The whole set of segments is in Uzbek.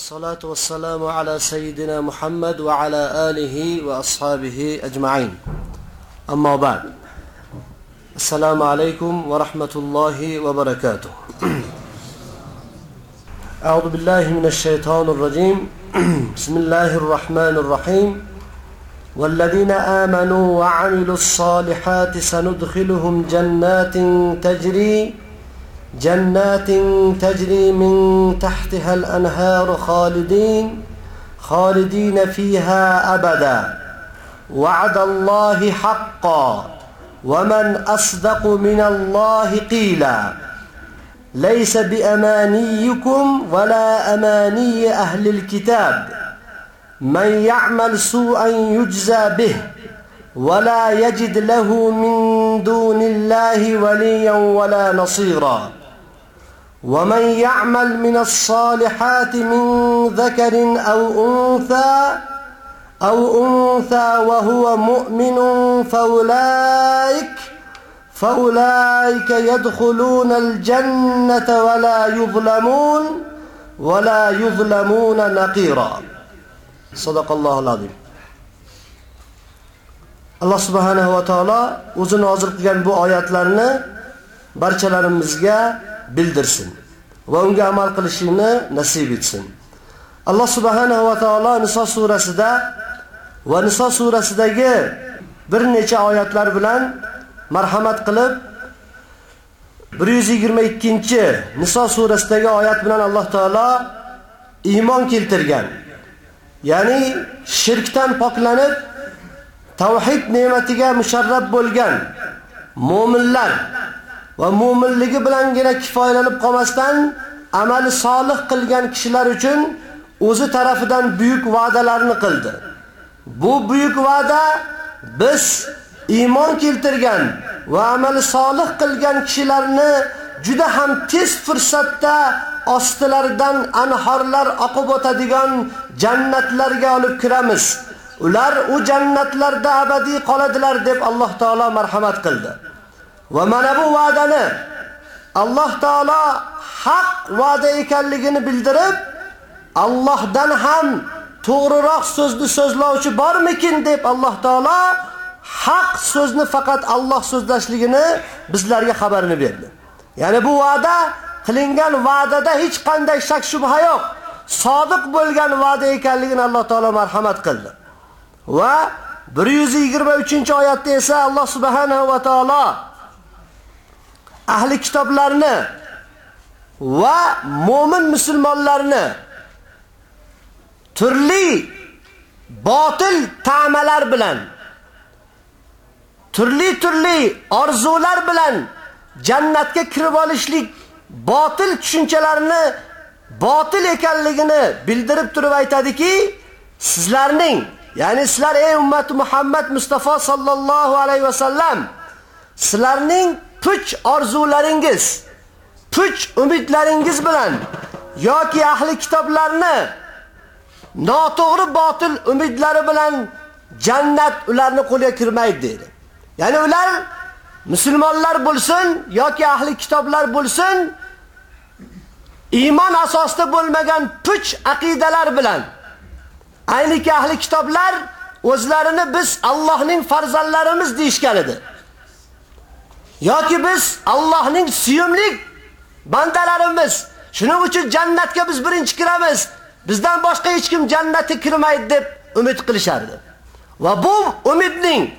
الصلاة والسلام على سيدنا محمد وعلى آله وأصحابه أجمعين. أما بعد السلام عليكم ورحمة الله وبركاته. أعوذ بالله من الشيطان الرجيم. بسم الله الرحمن الرحيم. والذين آمنوا وعملوا الصالحات سندخلهم جنات تجري جنات تجري من تحتها الأنهار خالدين خالدين فيها أبدا. وعد الله حقا. ومن أصدق من الله قيلا. ليس بأمانيكم ولا أماني أهل الكتاب. من يعمل سوءا يجزى به ولا يجد له من دون الله وليا ولا نصيرا. ومن يعمل من الصالحات من ذكر أو أنثى أو أنثى وهو مؤمن فأولئك فأولئك يدخلون الجنة ولا يظلمون ولا يظلمون نقيرا صدق الله العظيم alloh subhanahu va taolo o'zi nozil qilgan bu oyatlarni barchalarimizga bildirsin va unga amal qilishini nasib etsin. Alloh subhanahu va taolo Niso surasida va Niso surasidagi bir necha oyatlar bilan marhamat qilib 122-Niso surasidagi oyat bilan Alloh taolo iymon keltirgan. Ya'ni shirkdan poklanib tavhid ne'matiga musharrab bo'lgan mu'minlar va mu'minligi bilangina kifoyalanib qolmasdan amali solih qilgan kishilar uchun o'zi tarafidan buyuk va'dalarni qildi. Bu buyuk va'da biz iymon keltirgan va amali solih qilgan kishilarni juda ham tez fursatda ostilaridan anhorlar oqib o'tadigan jannatlarga olib kiramiz. Ular u jannatlarda abadiy qoladilar deb Alloh taolo marhamat qildi. Va mana bu va'dani Alloh taolo haq va'da ekanligini bildirib, Allohdan ham to'g'riroq so'zni so'zlovchi bormikin deb Alloh taolo haq so'zni faqat Alloh so'zlashligini bizlarga xabarini berdi. Ya'ni bu va'da qilingan va'dada hech qanday shak shubha yo'q. Sodiq bo'lgan va'da ekanligini Alloh taolo marhamat qildi. Va 123-oyatda esa Alloh subhanahu va taolo ahli kitoblarni va mu'min musulmonlarni turli botil ta'malar bilan turli-turli orzular bilan jannatga kirib olishlik botil tushunchalarini botil ekanligini bildirib turib aytadiki, sizlarning Ya'ni sizlar ey ummat Muhammad Mustafa sallallohu alayhi va sallam sizlarning puch orzularingiz, puch umidlaringiz bilan yoki ahli kitoblarni noto'g'ri botil umidlari bilan jannat ularni qo'lga kirmaydi dedi. Ya'ni ular musulmonlar bo'lsin yoki ahli kitoblar bo'lsin iymon asosida bo'lmagan puch aqidalar bilan Ayniki ahli kitoblar o'zlarini biz Allohning farzandlarimiz deyishgan edi. Yoki biz Allohning suyumlik bandalarimiz. Shuning uchun jannatga biz birinchi kiramiz. Bizdan boshqa hech kim jannatga kirmaydi deb umid qilishardi. Va bu umidning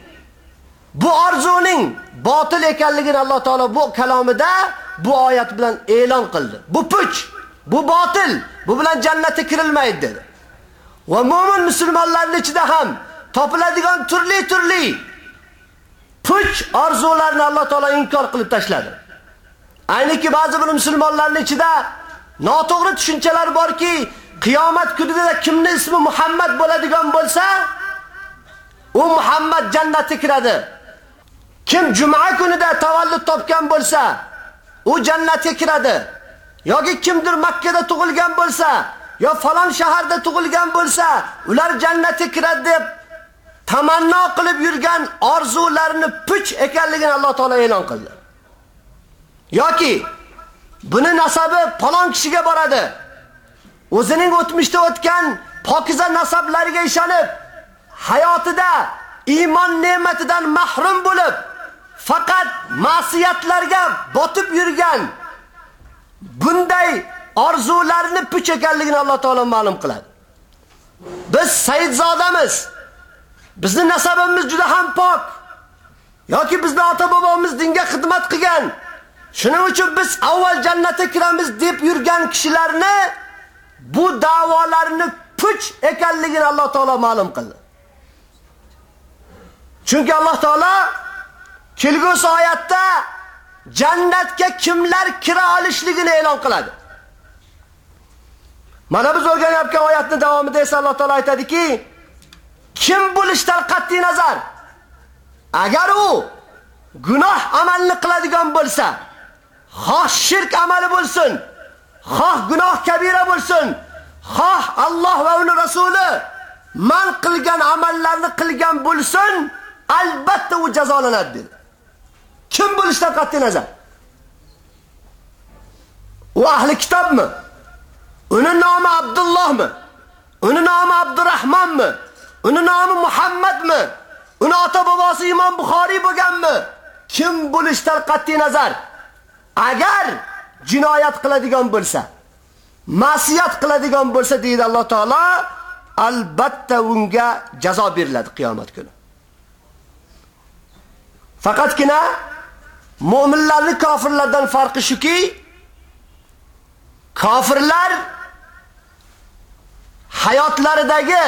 Bu orzuning botil ekanligini Alloh taolo bu kalomida bu oyat bilan e'lon qildi. Bu puch, bu botil, bu bilan jannatga kirilmaydi dedi. Va mu'min musulmonlarning ichida ham topiladigan turli-turli puch orzularni Alloh taolo inkor qilib tashladi. Ayniki ba'zi bir musulmonlarning ichida noto'g'ri tushunchalar borki, qiyomat kunida kimning ismi Muhammad bo'ladigan bo'lsa, u Muhammad jannatga kiradi. Kim juma kunida tavallud topgan bo'lsa, u jannatga kiradi. yoki kimdir Makka da tug'ilgan bo'lsa, yo falon shaharda tug'ilgan bo'lsa, ular jannatga kiradi deb tamanno qilib yurgan orzularini puch ekanligini Alloh taolo e'lon qildi. yoki buni nasabi falon kishiga boradi. O'zining o'tmishda o'tgan pokiza nasablariga ishonib, hayotida iymon ne'matidan mahrum bo'lib, faqat ma'siyatlarga botib yurgan bunday orzularni puch ekanligini Alloh taolo ma'lum qiladi. Biz Sayyidzodamiz. Bizning nasabimiz juda ham pok. yoki bizning ota-bobomiz dinga xizmat qilgan. Shuning uchun biz avval jannatga kiramiz deb yurgan kishilarni bu da'volarni puch ekanligini Alloh taolo ma'lum qildi. Chunki Alloh taolo kelgusi oyatda jannatga kimlar kira olishligini e'lon qiladi. Mana biz o'rganayotgan oyatning davomida esa Alloh taolo aytadiki, kim bo'lishdan qat'i nazar agar u gunoh amalni qiladigan bo'lsa, xoh shirk amali bo'lsin, xoh gunoh kabira bo'lsin, xoh Alloh va uning rasuli man qilgan amallarni qilgan bo'lsin, albatta u jazolanadi dedi. Kim bo'lishdan qat'i nazar? U ahli kitobmi? Uni nomi Abdullohmi? Uni nomi Abdurrahmonmi? Uni nomi Muhammadmi? Uni ota-bobosi Imom Buxoriy bo'lganmi? Kim bo'lishdan qat'i nazar? Agar jinoyat qiladigan bo'lsa, ma'siyat qiladigan bo'lsa deydi Alloh taolo, albatta unga jazo beriladi qiyomat kuni. Faqatgina mu'minlarning kofirlardan farqi shuki, kofirlar hayotlaridagi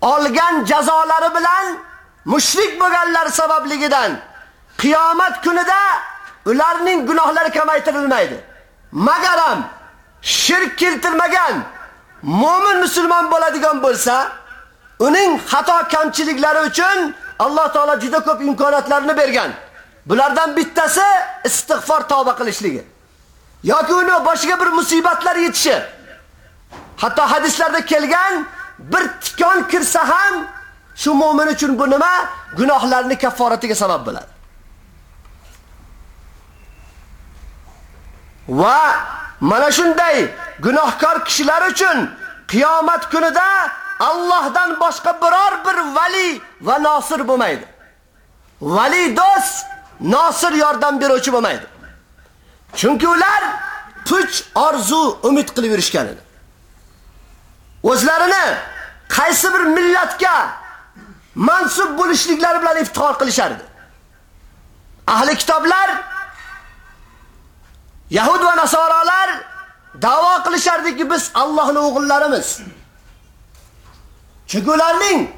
olgan jazolari bilan mushrik bo'lganlar sababligidan qiyomat kunida ularning gunohlari kamaytirilmaydi. Magaram shirk keltirmagan mu'min musulmon bo'ladigan bo'lsa, uning xato kamchiliklari uchun Alloh taolo juda ko'p imkoniyatlarni bergan. Bulardan bittasi istig'for tavba qilishligi. yoki uni boshiga bir musibatlar yetishi. Hatto hadislarda kelgan bir tikon kirsa ham shu mu'min uchun bu nima? Gunohlarni kafforatiga sabab bo'ladi. Va mana shunday gunohkor kishilar uchun qiyomat kunida Allohdan boshqa biror bir vali va nosir bo'lmaydi. Vali do'st, nosir yordam beruvchi bo'lmaydi. Chunki ular puch orzu umid qilib yurishgan edi. O'zlarini qaysi bir millatga mansub bo'lishliklari bilan iftixor qilishardi. Ahli kitoblar Yahud va nasoralar da'vo qilishardiki biz Allohning o'g'illarimiz. Chunki ularning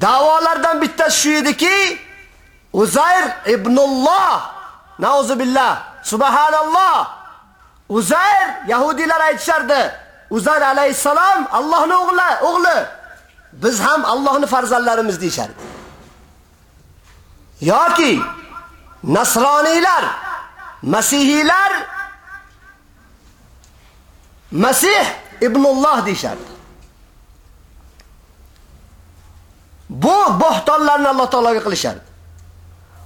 da'volaridan bittasi shu ediki, Uzayr ibnulloh, nauzubillah, subhanalloh. Uzayr Yahudilar aytishardi, Uzayr alayhissalom Allohning o'g'li, o'g'li. Biz ham Allohning farzandlarimiz deyishardi. yoki nasroniylar, masihiylar Masih ibnulloh deyishardi. Bu bo'xtonlarni Alloh taologa qilishardi.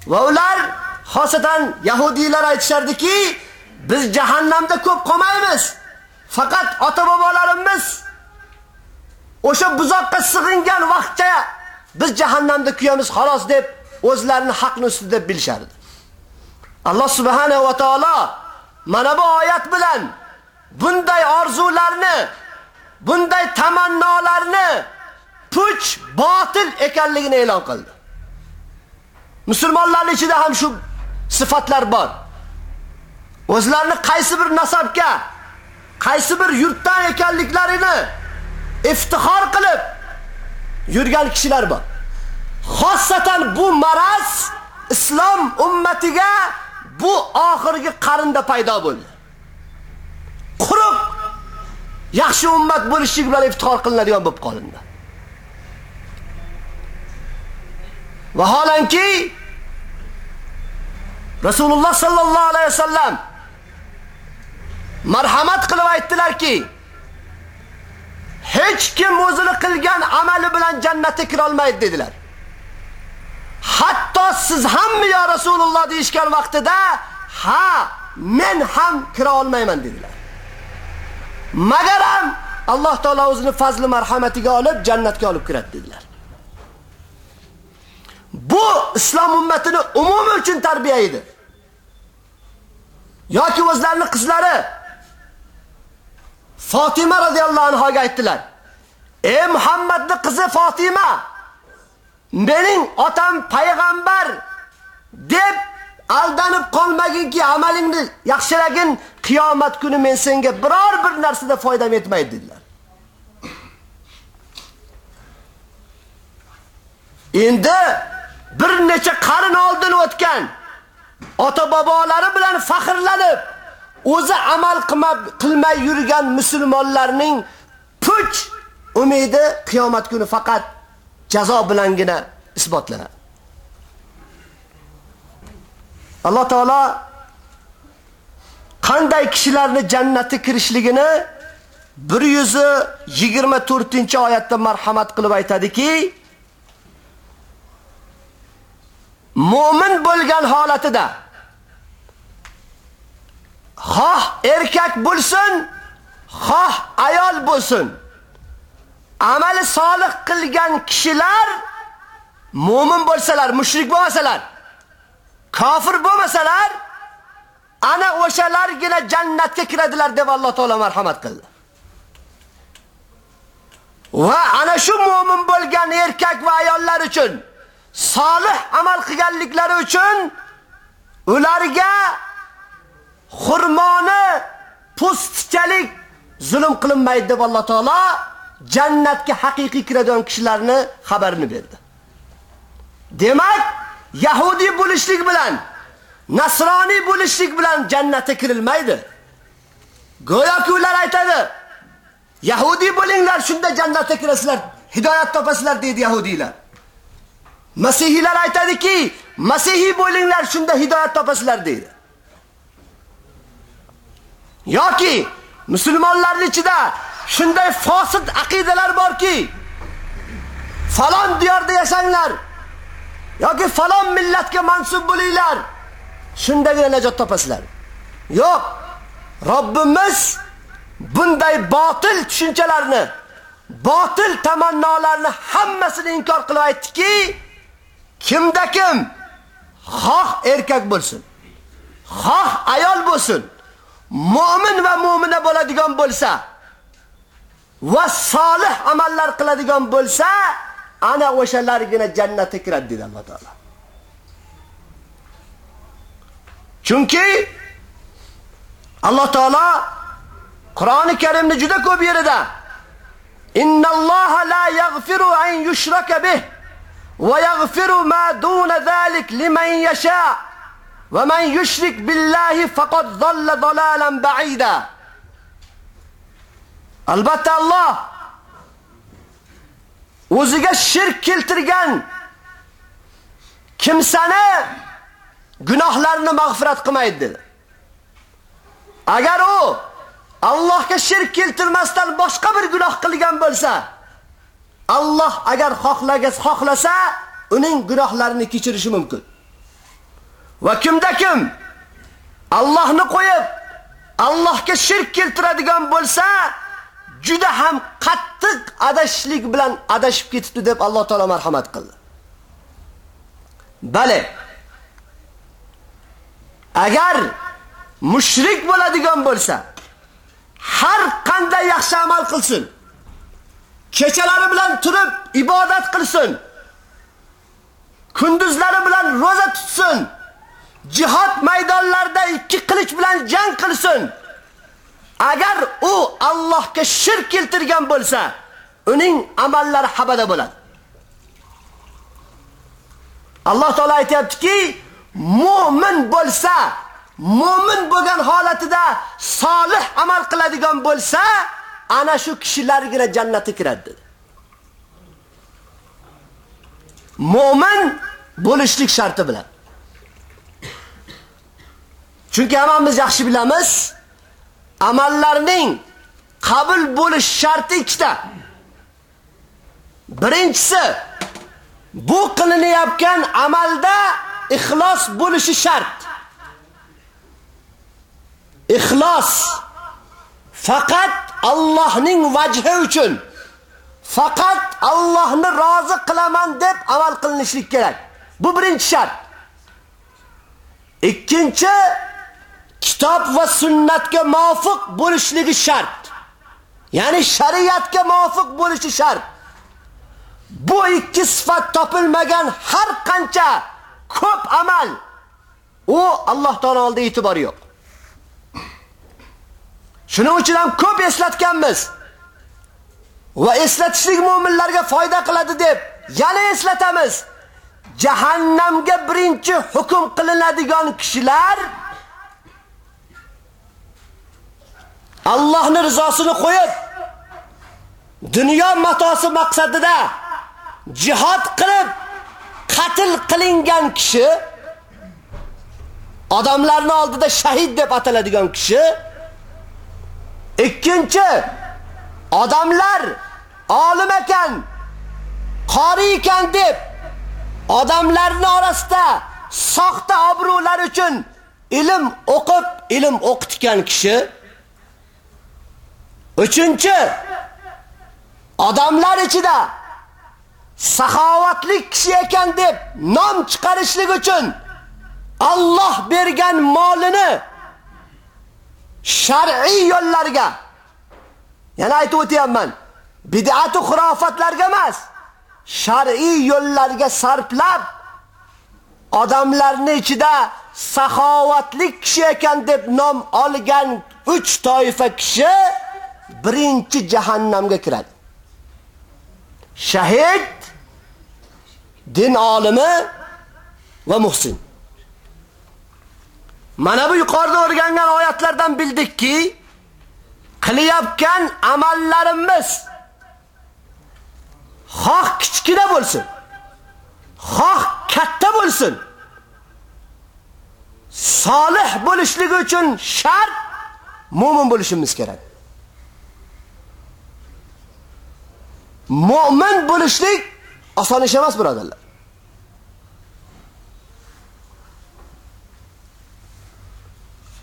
Va ular xosatan yahudiylar aytishardiki, biz jahannamda ko'p qolmaymiz. Faqat ota-bobolarimiz o'sha buzoqqa sig'ingan vaqtcha biz jahannamda kuyamiz xolos deb o'zlarini haqni ustida deb bilishardi. Alloh subhanahu va taolo mana bu oyat bilan bunday orzularni, bunday tamannolarni puch, botil ekanligini e'lon qildi. musulmonlarning ichida ham shu sifatlar bor. O'zlarini qaysi bir nasabga, qaysi bir yurtdan ekanliklarini iftixor qilib yurgan kishilar bor. Xossatan bu maraz islom ummatiga bu oxirgi qarinda paydo bo'ldi. Quruq yaxshi ummat bo'lishlik bilan iftixor qilinadigan bo'lib qolindi. Vaholanki Rasululloh sallallohu alayhi vasallam marhamat qilib aytdilarki, hech kim o'zini qilgan amali bilan jannatga kira olmaydi dedilar. Hatto siz hammi yo Rasululloh deyishgan vaqtida, ha, men ham kira olmayman dedilar. Magaram Alloh taolo o'zini fazli marhamatiga olib jannatga olib kiradi dedilar. Bu islom ummatini umumi uchun tarbiya edi. Yoki o'zlarining qizlari Fatima radhiyallohu anhoga aytdilar: "Ey Muhammadning qizi Fatima, mening otam payg'ambar deb aldanib qolmaginki, amalingni yaxshilagin, qiyomat kuni men senga biror bir narsada foydam yetmaydi" dedilar. Endi bir necha qarin oldin o'tgan ota bobolari bilan faxrlanib o'zi amal qilmay yurgan musulmonlarning puch umidi qiyomat kuni faqat jazo bilangina isbotlanadi. Alloh taolo qanday kishilarni jannatga kirishligini 124-oyatda marhamat qilib aytadiki, mu'min bo'lgan holatida xoh erkak bo'lsin, xoh ayol bo'lsin, amali solih qilgan kishilar mo'min bo'lsalar, mushrik bo'lmasalar, kofir bo'lmasalar, ana o'shalargina jannatga kiradilar deb Alloh taolo marhamat qildi. Va ana shu mo'min bo'lgan erkak va ayollar uchun solih amal qilganliklari uchun ularga xurmoni pustchalik zulm qilinmaydi deb Alloh taolo jannatga haqiqiy kiradigan kishilarni xabarini berdi. Demak, yahudi bo'lishlik bilan nasroniy bo'lishlik bilan jannatga kirilmaydi. Go'yoki ular aytadi, yahudi bo'linglar, shunda jannatga kirasizlar, hidoyat topasizlar deydi yahudiylar. Masihiylar aytadiki, masihiy bo'linglar, shunda hidoyat topasizlar deydi. Yoki musulmonlarning ichida shunday fosid aqidalar borki, falon diyorda yashanglar yoki falon millatga mansub bo'linglar, shundagina najot topasizlar. Yo'q, Robbimiz bunday botil tushunchalarni, botil tamannolarni hammasini inkor qilib aytdiki, kimda kim xoh erkak bo'lsin, xoh ayol bo'lsin, mu'min va mu'mina bo'ladigan bo'lsa va solih amallar qiladigan bo'lsa, ana o'shalargina jannatga kiradi dedi Alloh taolo. Chunki Alloh taolo Qur'oni Karimni juda ko'p yerida Innalloha la yaghfiru an yushraka bih va yaghfiru ma dun zalik liman yasha' Ve men yushrik billahi fakat zalle zalalen ba'ida. Albatta Allah o'ziga shirk keltirgan kimsani gunohlarini mag'firat qilmaydi dedi. Agar u Allohga shirk keltirmasdan boshqa bir gunoh qilgan bo'lsa, Alloh agar xohlagas xohlasa, uning gunohlarini kechirishi mumkin. Va kimda kim Allohni qo'yib Allohga shirk keltiradigan bo'lsa, juda ham qattiq adashishlik bilan adashib ketibdi deb Alloh taolo marhamat qildi. Bale. Agar mushrik bo'ladigan bo'lsa, har qanday yaxshi amal qilsin, kechalari bilan turib ibodat qilsin, kunduzlari bilan roza tutsin. Jihad maydonlarida ikki qilich bilan jang qilsin. Agar u Allohga shirk keltirgan bo'lsa, uning amallari habada bo'ladi. Alloh taolo aytayaptiki, mu'min bo'lsa, mu'min bo'lgan holatida solih amal qiladigan bo'lsa, ana shu kishilargina jannatga kiradi dedi. Mu'min bo'lishlik sharti bilan. Chunki hammamiz yaxshi bilamiz, amallarning qabul bo'lish sharti ikkita. Birinchisi bu qilinayotgan amalda ixlos bo'lishi shart. Ixlos faqat Allohning vajhi uchun faqat Allohni rozi qilaman deb amal qilinishlik kerak. Bu birinchi shart. Ikkinchi kitob va sunnatga muvofiq bo'lishligi shart. Ya'ni shariatga muvofiq bo'lishi shart. Bu ikki sifat topilmagan har qancha ko'p amal u Alloh taolo oldida e'tibori yo'q. Shuning uchun ham ko'p eslatganmiz. Va eslatishlik mu'minlarga foyda qiladi deb yana eslatamiz. Jahannamga birinchi hukm qilinadigan kishilar Allohning rizosini qo'yib dunyo matosi maqsadida jihad qilib qatl qilingan kishi odamlarning oldida shahid deb ataladigan kishi ikkinchi odamlar olim ekan qori ekan deb odamlarning orasida soxta obro'lar uchun ilm o'qib ilm o'qitgan kishi uchinchi odamlar ichida saxovatli kishi ekan deb nom chiqarishlik uchun Alloh bergan molini shar'iy yo'llarga yana aytib o'tayapman. Bid'at va xurofatlarga emas, shar'iy yo'llarga sarflab odamlarning ichida saxovatli kishi ekan deb nom olgan 3 toifa kishi birinchi jahannamga kiradi. Shahid, din olimi va muhsin. Mana bu yuqorida o'rgangan oyatlardan bildikki, qilayotgan amallarimiz xoh kichkina bo'lsin, xoh katta bo'lsin, solih bo'lishligi uchun shart mu'min bo'lishimiz kerak. Mu'min bo'lishlik oson ish emas, birodarlar.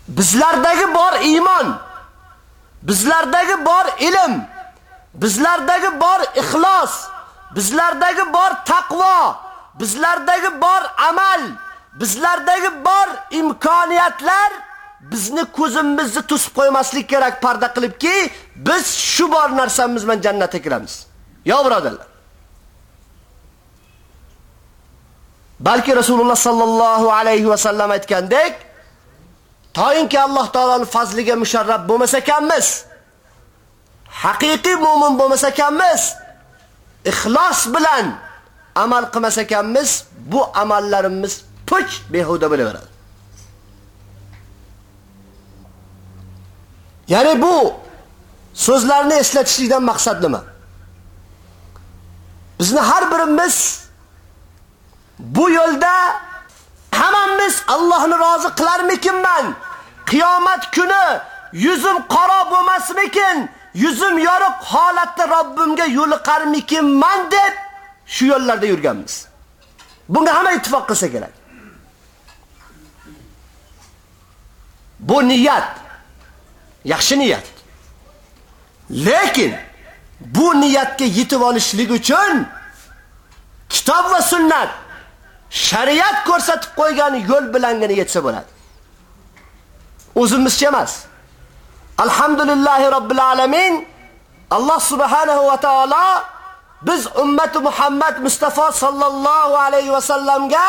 Bizlardagi bor iymon, bizlardagi bor ilm, bizlardagi bor ixlos, bizlardagi bor taqvo, bizlardagi bor amal, bizlardagi bor imkoniyatlar bizni ko'zimizni to'sib qo'ymaslik kerak parda qilibki, biz shu bor narsamiz bilan jannatga kiramiz. Yo birodarlar. Balki Rasululloh sallallohu alayhi va sallam aytgandek, toyinki Alloh taoloning fazliga musharrab bo'lmasa ekanmiz, haqiqiy mu'min bo'lmasa ekanmiz, ixlos bilan amal qilmasa ekanmiz, bu amallarimiz puch behuda bo'laveradi. Ya'ni bu so'zlarni eslatishlikdan maqsad nima? Bizni har birimiz bu yo'lda hammamiz Allohni rozi qilarmikinman? Qiyomat kuni yuzim qora bo'lmasmikin? Yuzim yoriq holatda Robbimga yo'liqarmikinman deb shu yo'llarda yurganmiz. Bunga hamma ittifoq qilsa kerak. Bu niyat yaxshi niyat. Lekin bu niyatga yetib olishlik uchun kitob va sunnat shariat ko'rsatib qo'ygan yo'l bilangina yetsa bo'ladi. O'zimizcha emas. Alhamdulillahi robbil alamin. Alloh subhanahu va taolo biz ummati Muhammad Mustafa sallallohu alayhi va sallamga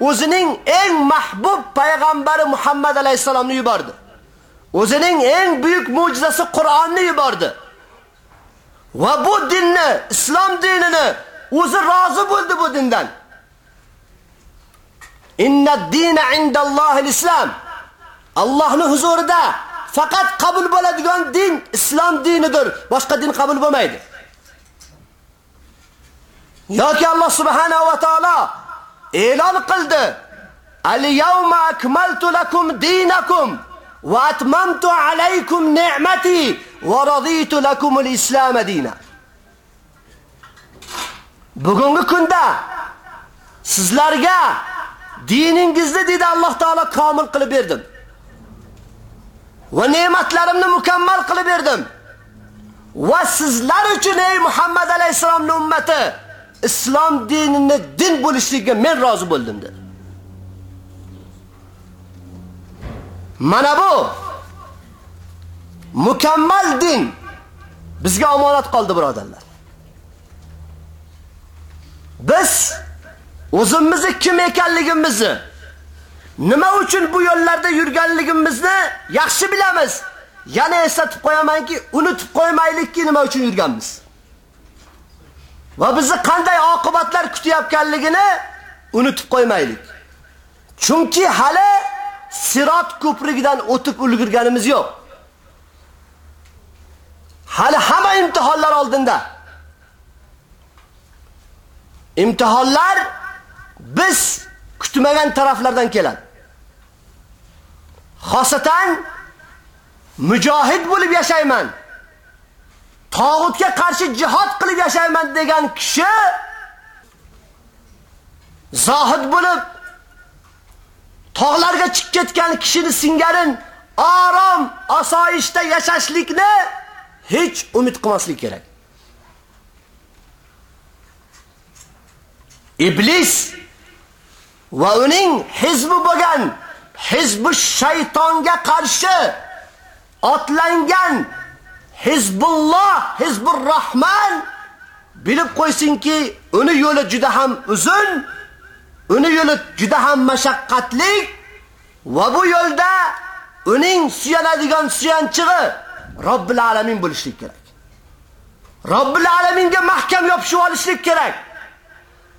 o'zining eng mahbub payg'ambari Muhammad alayhisalomni yubordi. O'zining eng buyuk mo'jizasi Qur'onni yubordi. Va bu dinni, islom dinini o'zi rozi bo'ldi bu dindan. Inna dina indallohil islom. Allohning huzurida faqat qabul bo'ladigan din islom dinidir. Boshqa din qabul bo'lmaydi. yoki Alloh subhanahu va taolo e'lon qildi: "Al-yawma akmaltu lakum dinakum va atmamtu alaykum ni'mati va raditu lakum al-islam. Bugungi kunda sizlarga diningizni dedi Alloh taolo komil qilib berdim. Va ne'matlarimni mukammal qilib berdim. Va sizlar uchun ey Muhammad alayhisolamning ummati islom dinini din bo'lishligiga men rozi bo'ldim dedi. Mana bu mukammal din bizga omonat qoldi birodarlar. Biz o'zimizni kim ekanligimizni, nima uchun bu yo'llarda yurganligimizni yaxshi bilamiz. Yana eslatib qo'yamanki, unutib qo'ymaylikki nima uchun yurganmiz. Va bizni qanday oqibatlar kutayotganligini unutib qo'ymaylik. Chunki hali Sirot ko'prigidan o'tib ulgurganimiz yo'q. Hali hamma imtihonlar oldinda. Imtihonlar biz kutmagan taraflardan keladi. Xosatan mujohid bo'lib yashayman. Tog'utga qarshi jihad qilib yashayman degan kishi zohid bo'lib tog'larga chiqib ketgan kishini singarin orom, osoyishta yashashlikni hech umid qilmaslik kerak. Iblis va uning hizbi bo'lgan hizbi shaytonga qarshi otlangan Hizbulloh, Hizbur Rahman bilib qo'ysinki, uni yo'li juda ham uzun, uni yo'li juda ham mashaqqatli va bu yo'lda uning suyanadigan suyanchig'i Robbil alamin bo'lishlik kerak. Robbil alaminga mahkam yopishib olishlik kerak.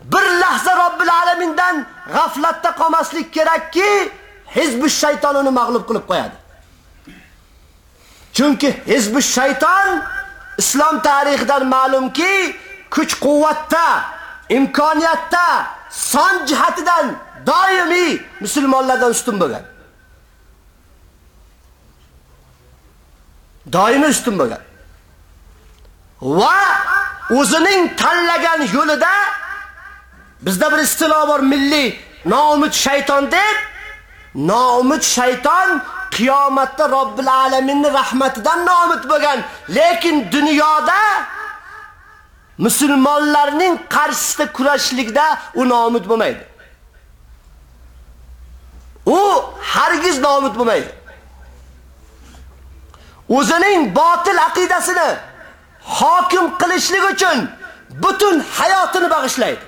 Bir lahza Robbil alamindan g'aflatda qolmaslik kerakki, hizb shayton uni mag'lub qilib qo'yadi. Chunki hizb shayton islom tarixidan ma'lumki, kuch-quvvatda, imkoniyatda, son jihatidan doimiy musulmonlardan ustun bo'lgan. Doimiy ustun bo'lgan. Va o'zining tanlagan yo'lida bizda bir istilo bor milliy noumid shayton deb noumid shayton qiyomatda Robbil alaminning rahmatidan noumid bo'lgan, lekin dunyoda musulmonlarning qarshisida kurashishlikda u nomud bo'lmaydi. U hargiz nomud bo'lmaydi. O'zining botil aqidasini hokim qilishlik uchun butun hayotini bag'ishlaydi.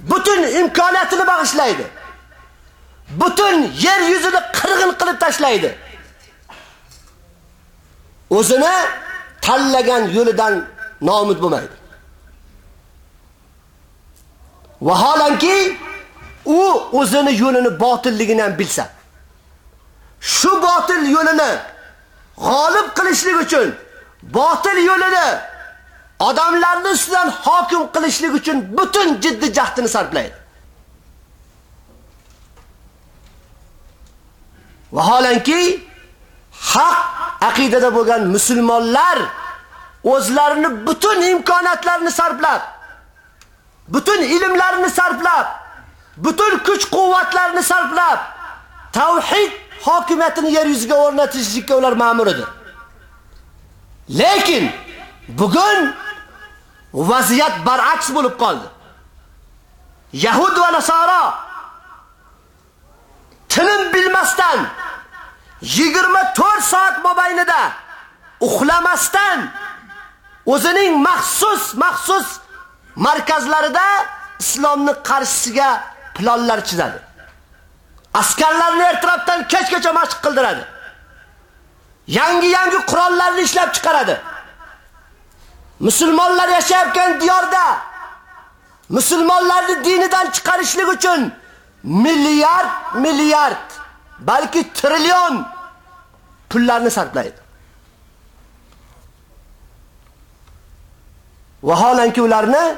Butun imkoniyatini bag'ishlaydi. Butun yer yuzini qirg'in qilib tashlaydi. O'zini tanlagan yo'lidan nomud bo'lmaydi. Vaholanki u o'zini yo'lini botilligini ham bilsa, shu botil yo'lini g'olib qilishlik uchun botil yo'lini odamlarni ustidan hokim qilishlik uchun butun jiddiy jahdini sarflaydi. Vaholanki haq aqidada bo'lgan musulmonlar o'zlarini butun imkoniyatlarini sarflab, butun ilmlarini sarflab, butun kuch-quvvatlarini sarflab tavhid hokimiyatini yer yuziga o'rnatishga ular ma'mur edi. Lekin bugun vaziyat baraks bo'lib qoldi. Yahud va Nasara tinim bilmasdan 24 soat mobaynida uxlamasdan o'zining maxsus maxsus markazlarida islomni qarshisiga planlar chizadi. Askarlarni ertalabdan kechgacha mashq qildiradi. Yangi-yangi qurollarni ishlab chiqaradi. Musulmonlar yashayotgan diyorda musulmonlarni dinidan chiqarishlik uchun milliard milliard balki trillion pullarni sarflaydi. Vaholanki ularni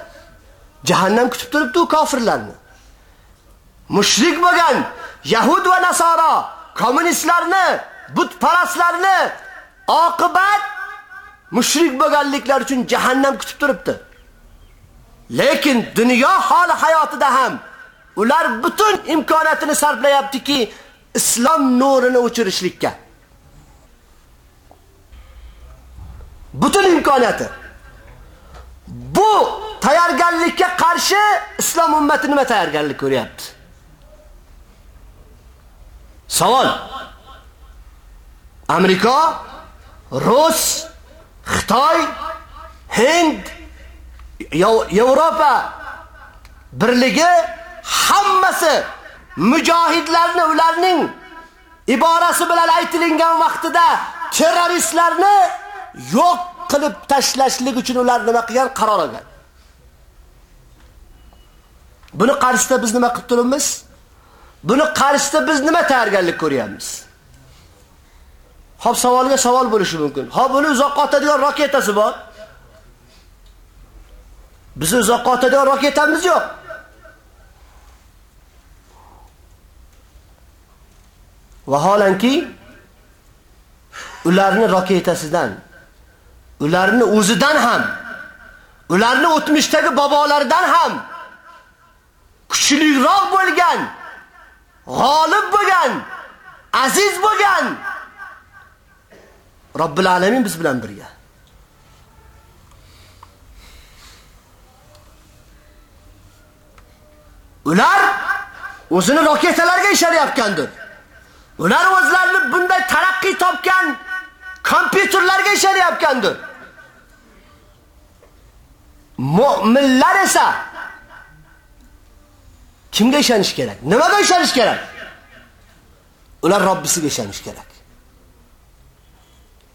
jahannam kutib turibdi u kofirlarni. Mushrik bo'lgan Yahud va Nasara, kommunistlarni, butparastlarni oqibat mushrik bo'lganliklar uchun jahannam kutib turibdi. Lekin dunyo holi hayotida ham ular butun imkoniyatini sarflayaptiki, islom nurini o'chirishlikka. Butun imkoniyati. Bu tayyorgarlikka qarshi islom ummati nima tayyorgarlik ko'ryapti? Savol. Amerika, Rus, Xitoy, Hind, Yevropa birligi hammasi mujohidlarni ularning iborasi bilan aytilgan vaqtida terroristlarni yo'q qilib tashlashlik uchun ular nima qilgan qaror olgan. Buni qarshisida biz nima qilib turibmiz? Buni qarshisida biz nima tayyorgarlik ko'ryapmiz? Hop savolga savol bo'lishi mumkin. Hop buni uzoqqa otadigan raketasi bor. Biz uzoqqa otadigan raketamiz yo'q. Vaholanki ularni raketasidan, ularni o'zidan ham, ularni o'tmishdagi bobolaridan ham kuchliroq bo'lgan, g'olib bo'lgan, aziz bo'lgan Robbil alamin biz bilan birga. Ular o'zini raketalarga ishoryapgandir. Ular o'zlarini bunday taraqqiy topgan kompyuterlarga ishoryapgandir. Mu'minlar esa kimga ishonish kerak? Nimaga ishonish kerak? Ular Robbisiga ishonish kerak.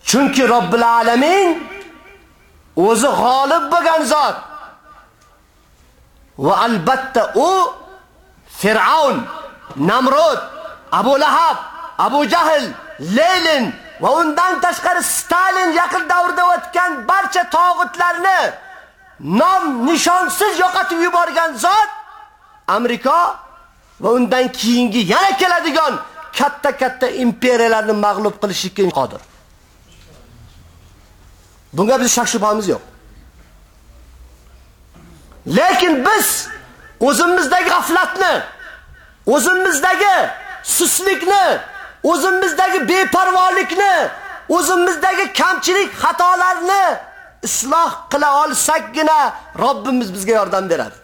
Chunki Robbil alamin o'zi g'olib bo'lgan zot. Va albatta u Fir'aun, Namrud, Abu Lahab, Abu Jahl, Lenin va undan tashqari Stalin yaqin davrda o'tgan barcha tog'utlarni nom nishonsiz yo'qotib yuborgan zot Amerika va undan keyingi yana keladigan katta-katta imperiyalarni mag'lub qilishga qodir. Bunga biz shak shubhamiz yo'q. Lekin biz o'zimizdagi g'aflatni, o'zimizdagi suslikni, o'zimizdagi beparvolikni, o'zimizdagi kamchilik, xatolarni isloh qila olsakgina Robbimiz bizga yordam beradi.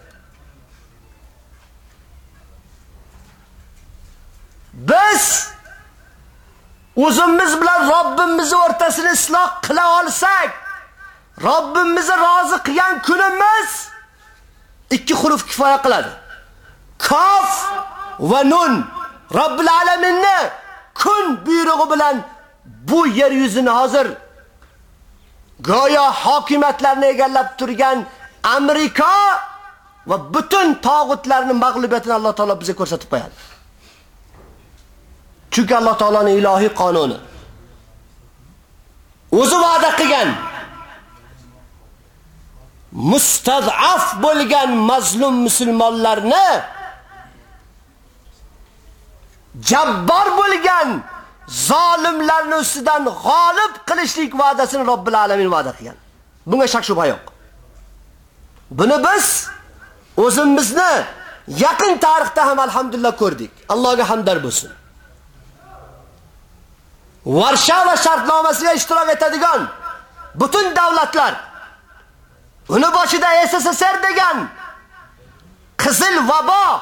Biz o'zimiz bilan Robbimiz o'rtasini isloh qila olsak, Robbimizni rozi qilgan kunimiz ikki huruf kifoya qiladi. Kof va nun Robbil alaminni kun buyrug'i bilan bu yer yuzini hozir go'yo hokimiyatlarni egallab turgan Amerika va butun tog'utlarni mag'lubiyatini Alloh taolo bizga ko'rsatib qo'yadi. Chunki Alloh taoloning ilohiy qonuni o'zi va'da qilgan mustad'af bo'lgan mazlum musulmonlarni jabbor bo'lgan zolimlarni ustidan g'olib qilishlik va'dasini Robbil alamin va'da qilgan. Bunga shak shubha yo'q. Buni biz o'zimizni yaqin tarixda ham alhamdulillah ko'rdik. Allohga hamdar bo'lsin. Varshava shartnomasiga ishtirok etadigan butun davlatlar uni boshida SSSR degan qizil vabo,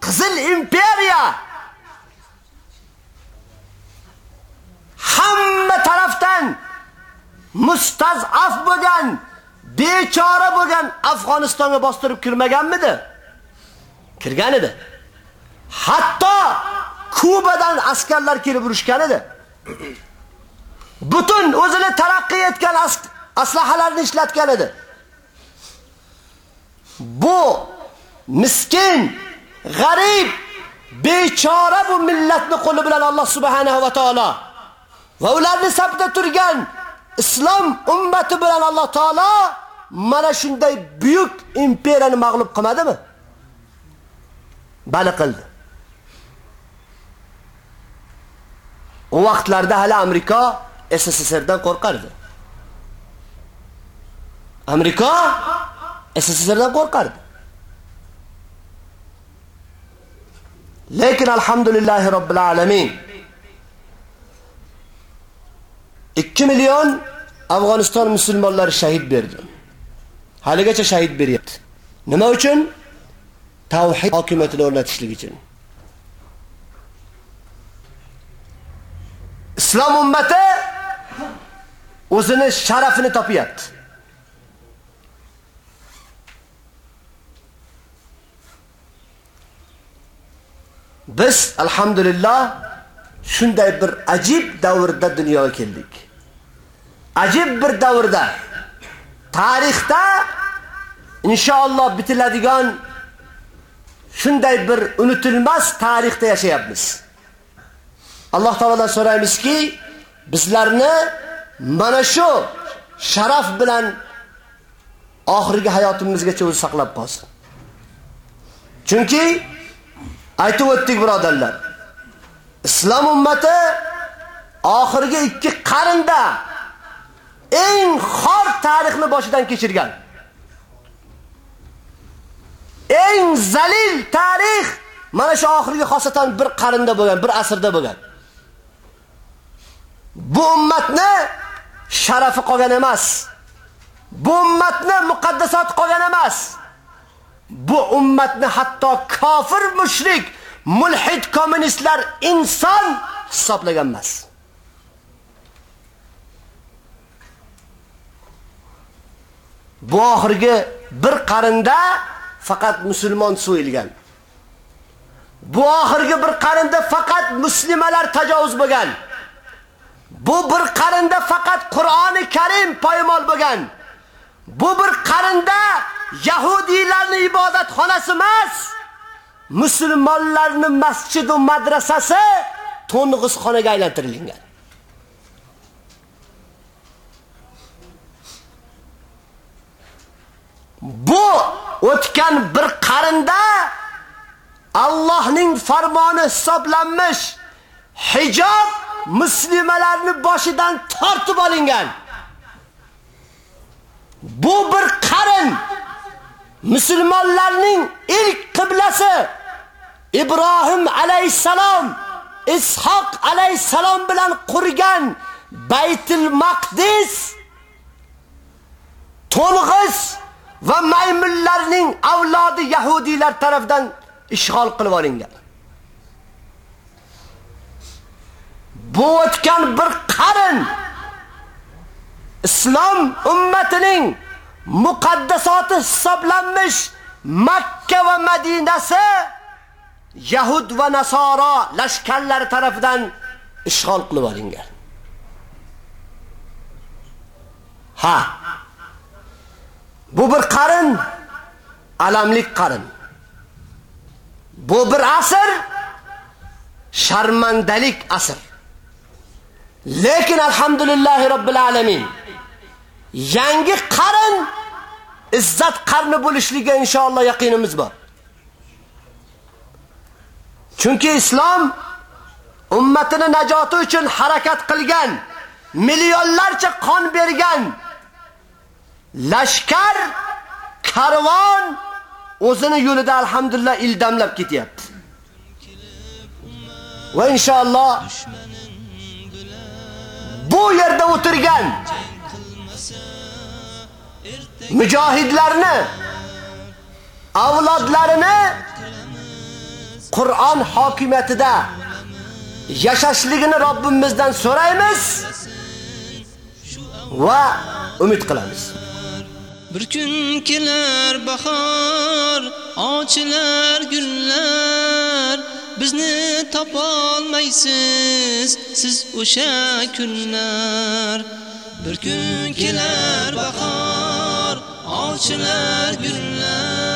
qizil imperiya hamma tarafdan mustazaf bo'lgan, bechora bo'lgan Afg'onistonga bostirib kirmaganmidi? Kirgan edi. Hatto Kubadan askarlar kelib urushgan edi. Butun o'zini taraqqiy etgan aslahalarni ishlatgan edi. Bu miskin, g'arib, bechora bu millatni qo'li bilan Alloh subhanahu va taolo va ularni safida turgan islom ummati bilan Alloh taolo mana shunday buyuk imperiyani mag'lub qilmadimi? Bali qildi. U vaqtlarda hali Amerika SSSRdan qo'rqardi. Amerika SSSRdan qo'rqardi. Lekin alhamdulillahi robbil alamin 2 million Afg'oniston musulmonlari shahid berdi. Haligacha shahid beryapti. Nima uchun? Tavhid hokimiyatini o'rnatishlik uchun. Islom ummati o'zini sharafini topyapti. Biz alhamdulillah shunday bir ajib davrda dunyoga keldik. Ajib bir davrda tarixda inshaalloh bitiladigan shunday bir unutilmas tarixda yashayapmiz. Alloh taoladan so'raymizki, bizlarni mana shu sharaf bilan oxirgi hayotimizgacha o'zi saqlab qolsin. Chunki aytib o'tdik birodarlar. Islom ummati oxirgi ikki qarinda eng xor tarixni boshidan kechirgan. Eng zalil tarix mana shu oxirgi xosatan bir qarinda bo'lgan, bir asrda bo'lgan. Bu ummatni sharafi qolgan emas. Bu ummatni muqaddasot qolgan emas. Bu ummatni hatto kofir, mushrik, mulhid kommunistlar inson hisoblagan emas. Bu oxirgi bir qarinda faqat musulmon so'yilgan. Bu oxirgi bir qarinda faqat muslimalar tajovuz bo'lgan. Bu bir qarinda faqat Qur'oni Karim poymol bo'lgan. Bu bir qarinda Yahudiylarning ibodatxonasi emas, musulmonlarni masjid va madrasasi to'ng'izxonaga aylantirilgan. Bu o'tgan bir qarinda Allohning farmoni hisoblanmish hijob muslimalarni boshidan tortib olingan. Bu bir qarin musulmonlarning ilk qiblasi Ibrohim alayhisalom, Ishoq alayhisalom bilan qurgan Baytul Maqdis to'ng'iz va maymunlarning avlodi yahudiylar tomonidan ishg'ol qilib olingan. Bu o'tgan bir qarin islom ummatining muqaddasoti hisoblanmish Makka va Madinasi Yahud va Nasoro lashkarlari tomonidan ishg'ol qilib olingan. Ha. Bu bir qarin, alamlik qarin. Bu bir asr, sharmandalik asr. Lekin alhamdulillahi robbil alamin. Yangi qarin izzat qarni bo'lishligiga inshaalloh yaqinimiz bor. Chunki islom ummatini najoti uchun harakat qilgan, millionlarcha qon bergan lashkar karvon o'zini yo'lida alhamdulillah ildamlab ketyapti. Va inshaalloh bu yerda o'tirgan mujohidlarni avlodlarini Qur'on hokimiyatida yashashligini Robbimizdan so'raymiz va umid qilamiz. Bir kun kelar bahor, ochilar gullar, bizni topolmaysiz siz o'sha kunlar. Bir kun kelar bahor, ochilar gullar,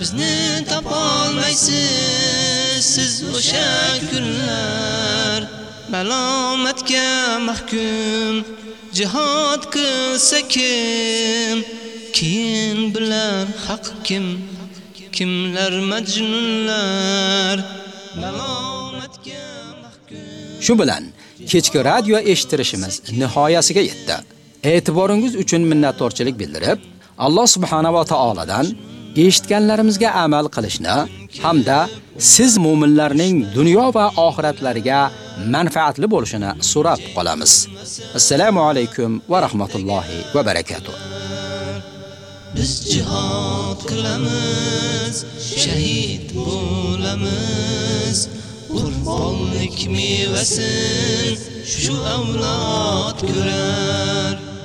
bizni topolmaysiz siz o'sha kunlar. Malomatga mahkum jihad qilsa kim keyin bilar haq kim kimlar majnunlar malomatga mahkum Shu bilan kechki radio eshitirishimiz nihoyasiga yetdi. E'tiboringiz uchun minnatdorchilik bildirib, Alloh subhanahu va taoladan eshitganlarimizga amal qilishni hamda siz mu'minlarning dunyo va oxiratlariga manfaatli bo'lishini so'rab qolamiz. Assalomu alaykum va rahmatullohi va barakatuh. biz jihad qilamiz shahid bo'lamiz Urfonlik mevasin shu avlod ko'rar